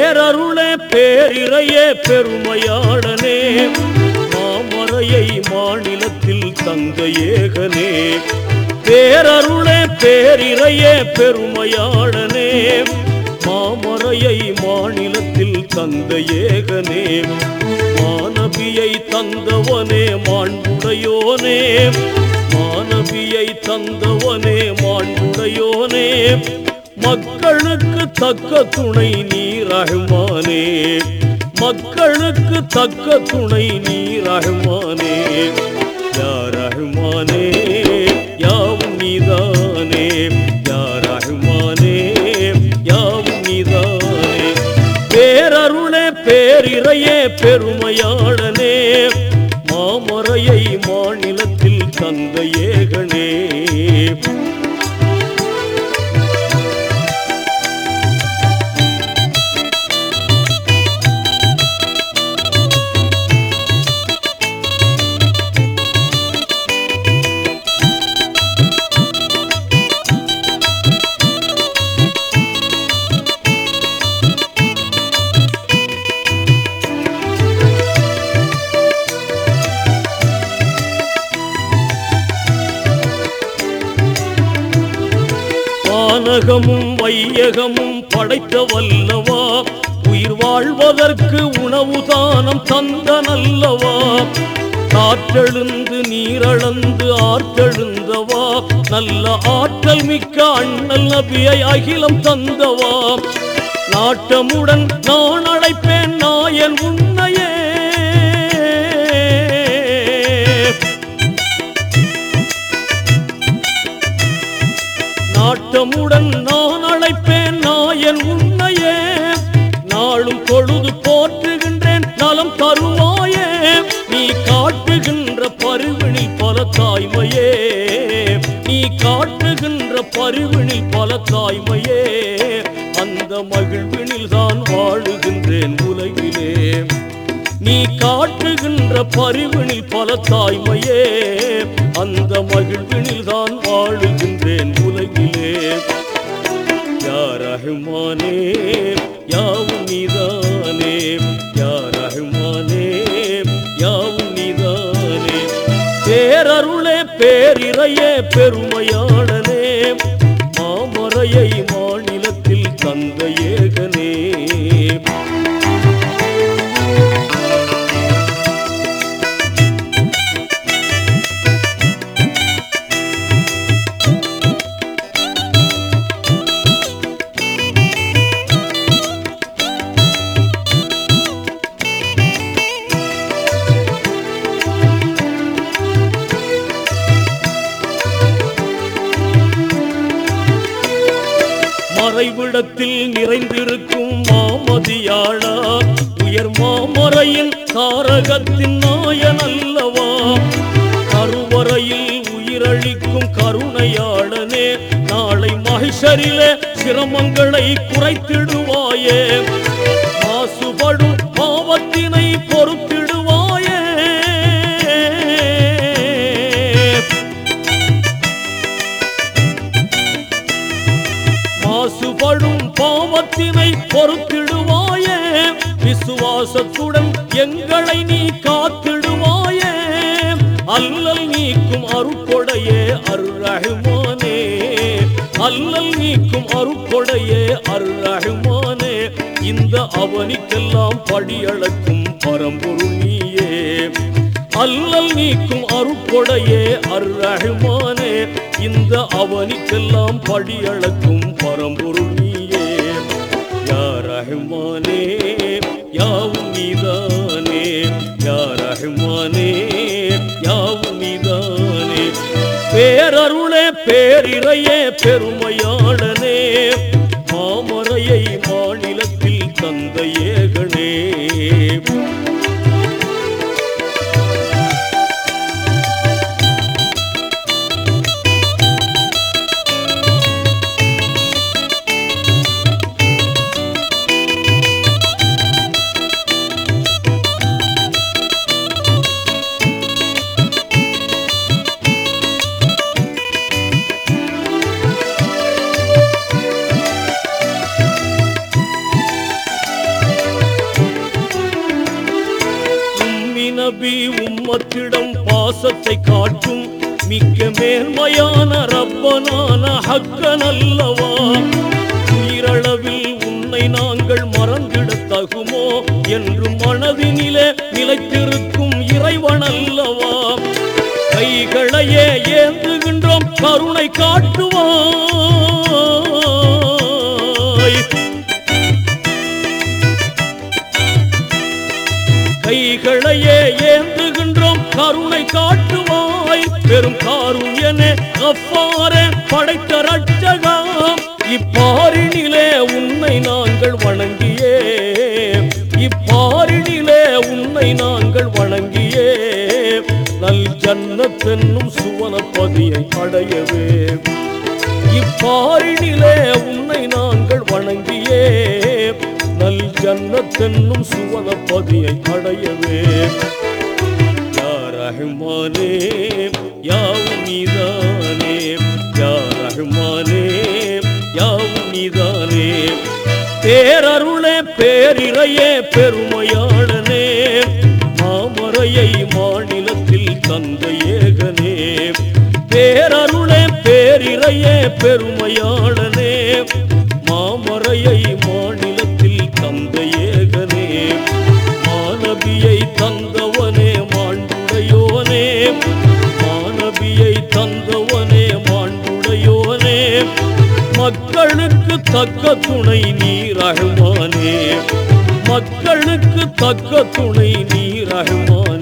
பேரருளே பேரிரையே பெருமையாளனே. மாமறையை மாநிலத்தில் தந்த ஏகனே. பேரருளே பேரிரையே பெருமையாளனே. மாமறையை மாநிலத்தில் தந்த ஏகனே. மாணவியை தந்தவனே மாண்புடையோனே. மாணவியை தந்தவனே மாண்புடையோனே. மக்களுக்கு தக்க துணை நீ ரஹ்மானே மக்களுக்கு தக்க துணை நீ ரஹ்மானே யா ரஹ்மானே யாவும் நீதானே. யா ரஹ்மானே யாவும் நீதானே. பேரருளே பேரிரையே பெருமையாளனே. மாமறையை மாநிலத்தில் தந்த ஏகனே. உலகமும் வையகமும் படைத்த வல்லவா? உயிர் வாழ்வதற்கு உணவு தானம் தந்த நல்லவா? காற்றெழுந்து நீரளந்து ஆற்றெழுந்தவா? நல்ல ஆற்றல் மிக்க அண்ணல் நபியை அகிலம் தந்தவா? நாட்டமுடன் நான் அழைப்பேன் நாயன் உன் நாட்டமுடன் நான் அழைப்பேன் நாயன் உன்னையே நாளும் பொழுது போற்றுகின்றேன் நலம் தருவாயே. நீ காட்டுகின்ற பருவினி பல தாய்மையே. நீ காட்டுகின்ற பருவினி பல தாய்மையே. அந்த மகிழ்வினில் தான் வாழுகின்றேன் உலகிலே. நீ காட்டுகின்ற பரிவினில் பல தாய்மையே. அந்த மகிழ்வினில் தான் வாழு பேரிரையே மறைவிடத்தில் நிறைந்திருக்கும் மாமதியாளா? உயர் மாமறையின் தாரகத்தின் நாயன் அல்லவா? கருவறையில் உயிரளிக்கும் கருணையாளனே நாளை மகிஷரிலே சிரமங்களை குறைத்திடுவாயே. மாசுபடும் பாவத்தினை பொறுத்திடுவாயே. விசுவாசத்துடன் எங்களை நீ காத்திடுவாயே. அல்லல் நீக்கும் அருக்கொடையே அருரஹ்மானே அல்லல் நீக்கும் அருக்கொடையே அருரஹ்மானே இந்த அவனிக்கெல்லாம் படியளக்கும் பரம்பொருள் நீயே. அல்லல் நீக்கும் அருக்கொடையே அருரஹ்மானே இந்த அவனிக்கெல்லாம் படியளக்கும் பரம்பொருள் பேரிரையே பெருமையாளன். உம்மத்திடம் பாசத்தை காட்டும் மிக்க மேன்மையான ரப்பனான ஹக்கன் அல்லவா உயிரளவில் உன்னை நாங்கள் மறந்திட தகுமோ என்று மனதினிலே நிலைத்திருக்கும் இறைவன் அல்லவா கைகளையே ஏந்துகின்றோம் கருணை காட்டுவான். ஏந்துகின்றோம் கருணை காட்டுவாய். பெரும் காருண்யனே அப்பாரே படைத்த ரட்சகா இப்பாரினிலே உன்னை நாங்கள் வணங்கியே இப்பாரினிலே உன்னை நாங்கள் வணங்கியே நல் ஜன்னத்தென்னும் சுவனப்பதியை அடையவே. இப்பாரினிலே உன்னை நாங்கள் வணங்கியே ஜன்னத்தென்னும் சுவன பதியை அடையவே. யா ரஹ்மானே யாவும் நீதானே. யா ரஹ்மானே யாவும் நீதானே. பேரருளே பேரிரையே பெருமையாளனே. மாமரையை மாநிலத்தில் தந்த ஏகனே. பேரருளே பேரிரையே பெருமையாளனே. மாமரையை மாநில தக்க துணை நீர் அகழ்மானே மக்களுக்கு தக்க துணை நீர் அகழ்மானே